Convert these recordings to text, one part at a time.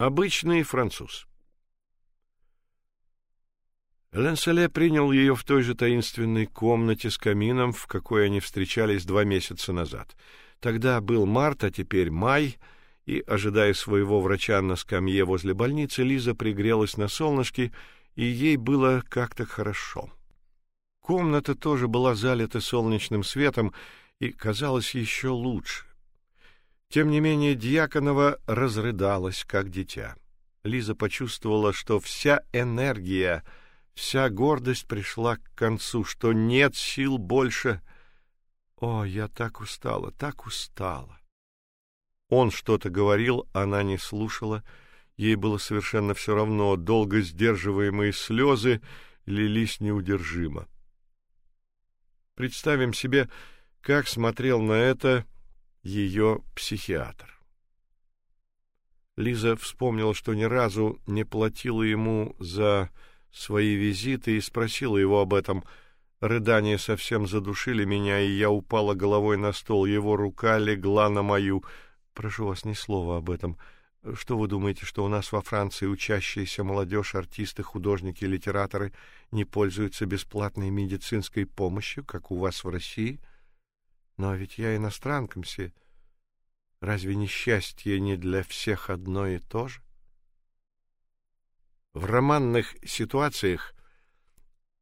Обычный француз. Ленселе принял ее в той же таинственной комнате с камином, в какой они встречались два месяца назад. Тогда был март, а теперь май, и, ожидая своего врача на скамье возле больницы, Лиза пригрелась на солнышке, и ей было как-то хорошо. Комната тоже была залита солнечным светом и казалась еще лучше. Тем не менее, Дьяконова разрыдалась, как дитя. Лиза почувствовала, что вся энергия, вся гордость пришла к концу, что нет сил больше. О, я так устала, так устала. Он что-то говорил, она не слушала. Ей было совершенно все равно, долго сдерживаемые слезы лились неудержимо. Представим себе, как смотрел на это ее психиатр. Лиза вспомнила, что ни разу не платила ему за свои визиты и спросила его об этом. Рыдания совсем задушили меня, и я упала головой на стол. Его рука легла на мою. Прошу вас, ни слова об этом. Что вы думаете, что у нас во Франции учащаяся молодежь, артисты, художники, литераторы не пользуются бесплатной медицинской помощью, как у вас в России? Но ведь я иностранка, мсье. Разве несчастье не для всех одно и то же? В романных ситуациях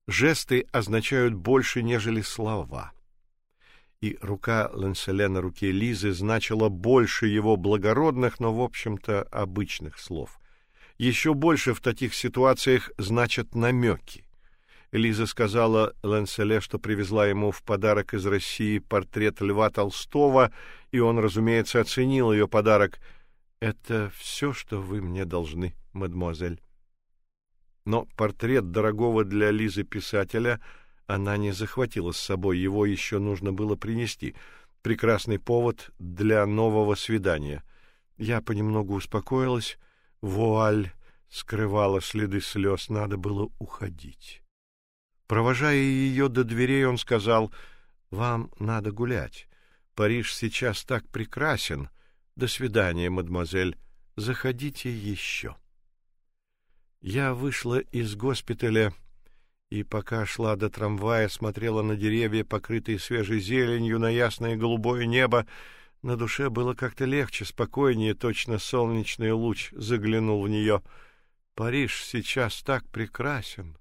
жесты означают больше, нежели слова. И рука Ланселе на руке Лизы значила больше его благородных, но в общем-то обычных слов. Еще больше в таких ситуациях значат намеки. Лиза сказала Ланселе, что привезла ему в подарок из России портрет Льва Толстого, и он, разумеется, оценил ее подарок. Это все, что вы мне должны, мадемуазель. Но портрет дорогого для Лизы писателя она не захватила с собой, его еще нужно было принести. Прекрасный повод для нового свидания. Я понемногу успокоилась, вуаль скрывала следы слез, надо было уходить. Провожая ее до дверей, он сказал: "Вам надо гулять. Париж сейчас так прекрасен. До свидания, мадемуазель. Заходите еще». Я вышла из госпиталя и пока шла до трамвая, смотрела на деревья, покрытые свежей зеленью, на ясное голубое небо. На душе было как-то легче, спокойнее, точно солнечный луч заглянул в нее. Париж сейчас так прекрасен.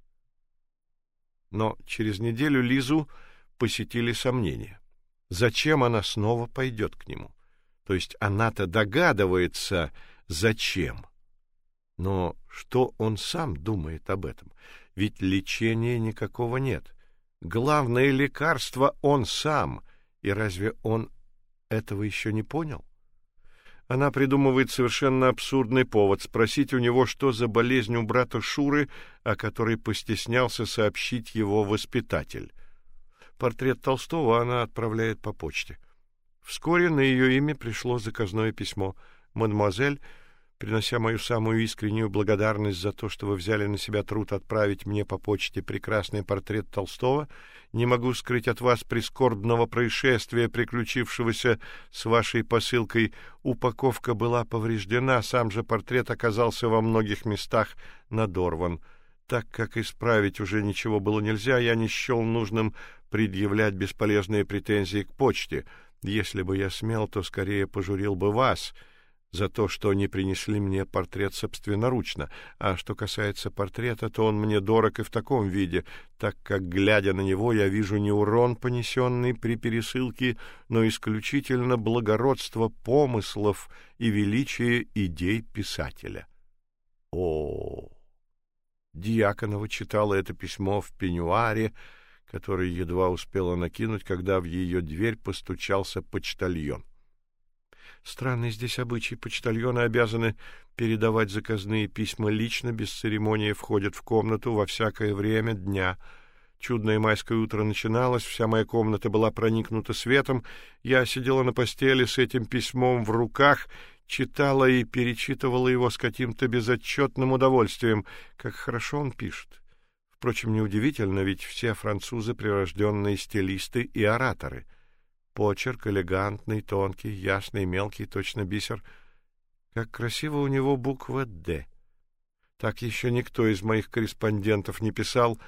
Но через неделю Лизу посетили сомнения. Зачем она снова пойдет к нему? То есть она-то догадывается, зачем. Но что он сам думает об этом? Ведь лечения никакого нет. Главное лекарство он сам. И разве он этого еще не понял? Она придумывает совершенно абсурдный повод спросить у него, что за болезнь у брата Шуры, о которой постеснялся сообщить его воспитатель. Портрет Толстого она отправляет по почте. Вскоре на ее имя пришло заказное письмо. Мадемуазель принося мою самую искреннюю благодарность за то, что вы взяли на себя труд отправить мне по почте прекрасный портрет Толстого, не могу скрыть от вас прискорбного происшествия, приключившегося с вашей посылкой. Упаковка была повреждена, сам же портрет оказался во многих местах надорван. Так как исправить уже ничего было нельзя, я не счел нужным предъявлять бесполезные претензии к почте. Если бы я смел, то скорее пожурил бы вас — за то, что не принесли мне портрет собственноручно, а что касается портрета, то он мне дорог и в таком виде, так как, глядя на него, я вижу не урон, понесенный при пересылке, но исключительно благородство помыслов и величие идей писателя. О! Дьяконова читала это письмо в пеньюаре, который едва успела накинуть, когда в ее дверь постучался почтальон. Странный здесь обычай. Почтальоны обязаны передавать заказные письма лично, без церемонии входят в комнату во всякое время дня. Чудное майское утро начиналось, вся моя комната была проникнута светом. Я сидела на постели с этим письмом в руках, читала и перечитывала его с каким-то безотчетным удовольствием. Как хорошо он пишет. Впрочем, неудивительно, ведь все французы прирожденные стилисты и ораторы — Почерк элегантный, тонкий, ясный, мелкий, точно бисер. Как красиво у него буква «Д». Так еще никто из моих корреспондентов не писал.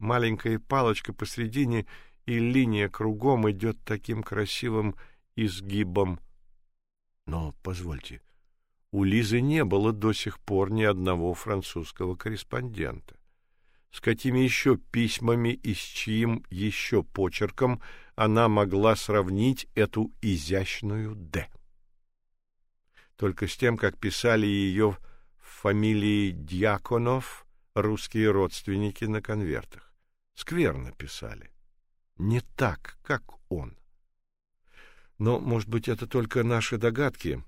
Маленькая палочка посредине и линия кругом идет таким красивым изгибом. Но, позвольте, у Лизы не было до сих пор ни одного французского корреспондента. С какими еще письмами и с чьим еще почерком она могла сравнить эту изящную «Д»? только с тем, как писали ее фамилии Дьяконов русские родственники на конвертах. Скверно писали. Не так, как он. Но, может быть, это только наши догадки.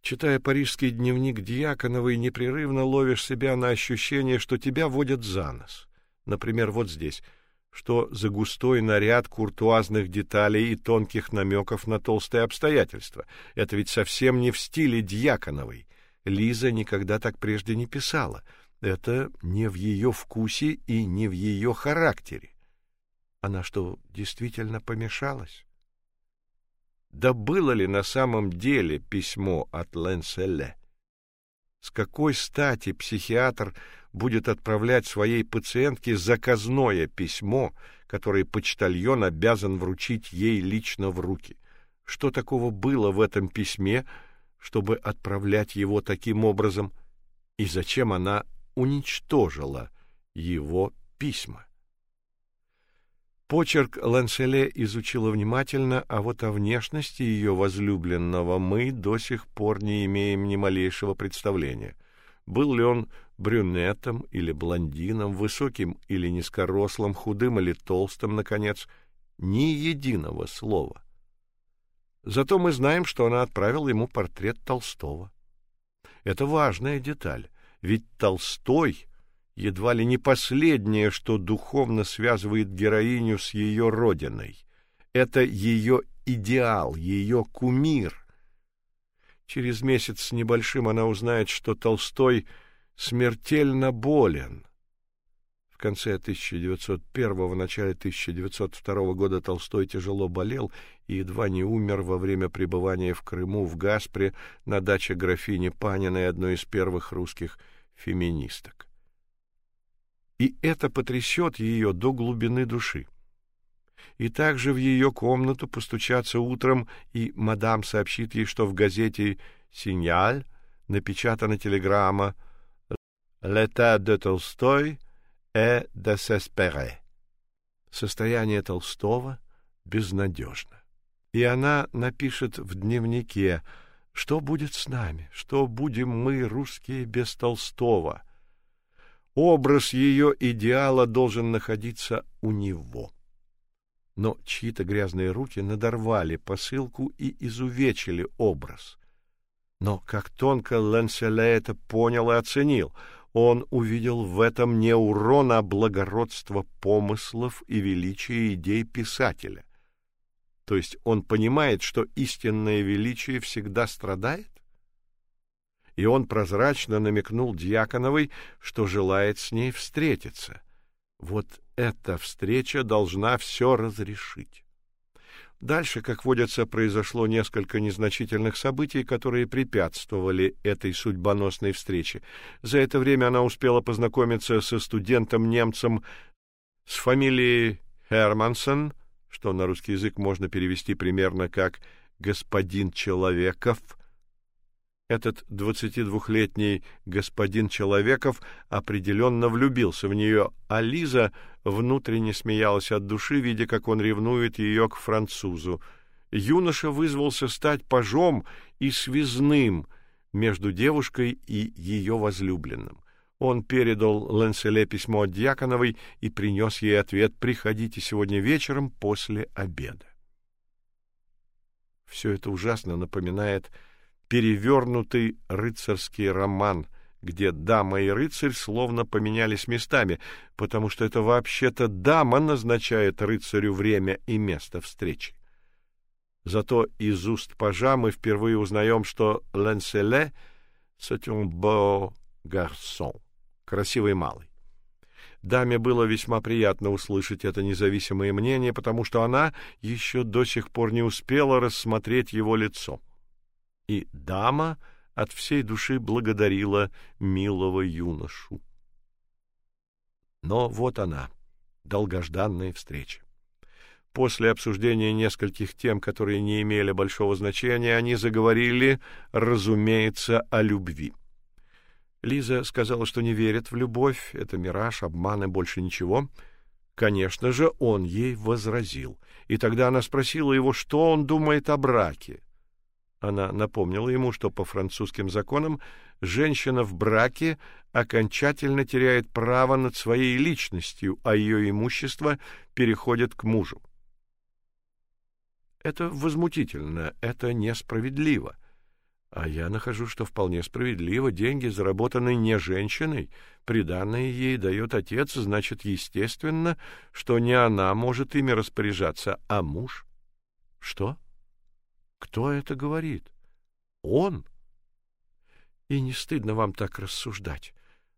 Читая парижский дневник Дьяконовой, непрерывно ловишь себя на ощущение, что тебя водят за нос. Например, вот здесь — что за густой наряд куртуазных деталей и тонких намеков на толстые обстоятельства. Это ведь совсем не в стиле Дьяконовой. Лиза никогда так прежде не писала. Это не в ее вкусе и не в ее характере. Она что, действительно помешалась? Да было ли на самом деле письмо от Ленселе? С какой стати психиатр будет отправлять своей пациентке заказное письмо, которое почтальон обязан вручить ей лично в руки? Что такого было в этом письме, чтобы отправлять его таким образом? И зачем она уничтожила его письма? Почерк Ланселе изучила внимательно, а вот о внешности ее возлюбленного мы до сих пор не имеем ни малейшего представления. Был ли он брюнетом или блондином, высоким или низкорослым, худым или толстым, наконец, ни единого слова. Зато мы знаем, что она отправила ему портрет Толстого. Это важная деталь, ведь Толстой едва ли не последнее, что духовно связывает героиню с ее родиной. Это ее идеал, ее кумир. Через месяц с небольшим она узнает, что Толстой смертельно болен. В конце 1901 начале 1902 года Толстой тяжело болел и едва не умер во время пребывания в Крыму в Гаспре на даче графини Паниной, одной из первых русских феминисток и это потрясет ее до глубины души. И также в ее комнату постучаться утром, и мадам сообщит ей, что в газете «Синьаль» напечатана телеграмма «L'état de Толстой est désespéré». Состояние Толстого безнадежно. И она напишет в дневнике «Что будет с нами? Что будем мы, русские, без Толстого?» Образ ее идеала должен находиться у него. Но чьи-то грязные руки надорвали посылку и изувечили образ. Но как тонко Ланселе это понял и оценил, он увидел в этом не урон, а благородство помыслов и величие идей писателя. То есть он понимает, что истинное величие всегда страдает? и он прозрачно намекнул Дьяконовой, что желает с ней встретиться. Вот эта встреча должна все разрешить. Дальше, как водится, произошло несколько незначительных событий, которые препятствовали этой судьбоносной встрече. За это время она успела познакомиться со студентом-немцем с фамилией Хермансон, что на русский язык можно перевести примерно как господин Человеков, этот двадцатидвухлетний господин Человеков определенно влюбился в нее, а Лиза внутренне смеялась от души, видя, как он ревнует ее к французу. Юноша вызвался стать пажом и связным между девушкой и ее возлюбленным. Он передал Ленселе письмо от Дьяконовой и принес ей ответ «Приходите сегодня вечером после обеда». Все это ужасно напоминает перевернутый рыцарский роман, где дама и рыцарь словно поменялись местами, потому что это вообще-то дама назначает рыцарю время и место встречи. Зато из уст пажа мы впервые узнаем, что Ленселе c'est un beau красивый малый. Даме было весьма приятно услышать это независимое мнение, потому что она еще до сих пор не успела рассмотреть его лицо и дама от всей души благодарила милого юношу. Но вот она, долгожданная встреча. После обсуждения нескольких тем, которые не имели большого значения, они заговорили, разумеется, о любви. Лиза сказала, что не верит в любовь, это мираж, обман и больше ничего. Конечно же, он ей возразил. И тогда она спросила его, что он думает о браке. Она напомнила ему, что по французским законам женщина в браке окончательно теряет право над своей личностью, а ее имущество переходит к мужу. Это возмутительно, это несправедливо. А я нахожу, что вполне справедливо. Деньги, заработанные не женщиной, приданные ей дает отец, значит, естественно, что не она может ими распоряжаться, а муж. Что? Кто это говорит? Он? И не стыдно вам так рассуждать?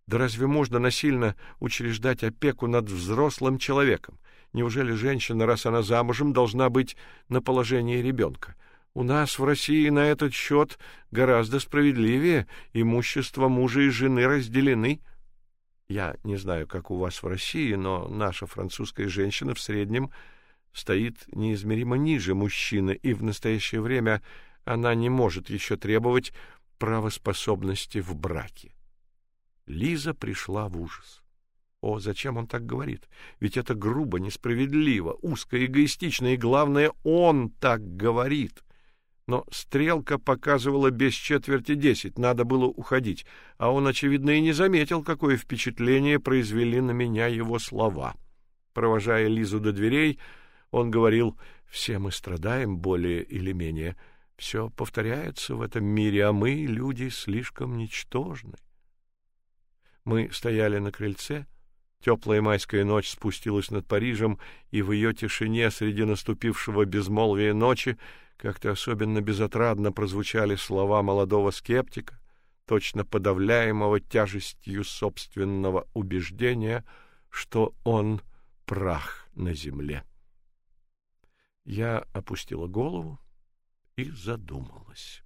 Да разве можно насильно учреждать опеку над взрослым человеком? Неужели женщина, раз она замужем, должна быть на положении ребенка? У нас в России на этот счет гораздо справедливее, имущество мужа и жены разделены. Я не знаю, как у вас в России, но наша французская женщина в среднем стоит неизмеримо ниже мужчины, и в настоящее время она не может еще требовать правоспособности в браке. Лиза пришла в ужас. О, зачем он так говорит? Ведь это грубо, несправедливо, узко, эгоистично, и главное, он так говорит. Но стрелка показывала без четверти десять, надо было уходить, а он, очевидно, и не заметил, какое впечатление произвели на меня его слова. Провожая Лизу до дверей, он говорил, «Все мы страдаем более или менее. Все повторяется в этом мире, а мы, люди, слишком ничтожны». Мы стояли на крыльце, — Теплая майская ночь спустилась над Парижем, и в ее тишине среди наступившего безмолвия ночи как-то особенно безотрадно прозвучали слова молодого скептика, точно подавляемого тяжестью собственного убеждения, что он прах на земле. Я опустила голову и задумалась.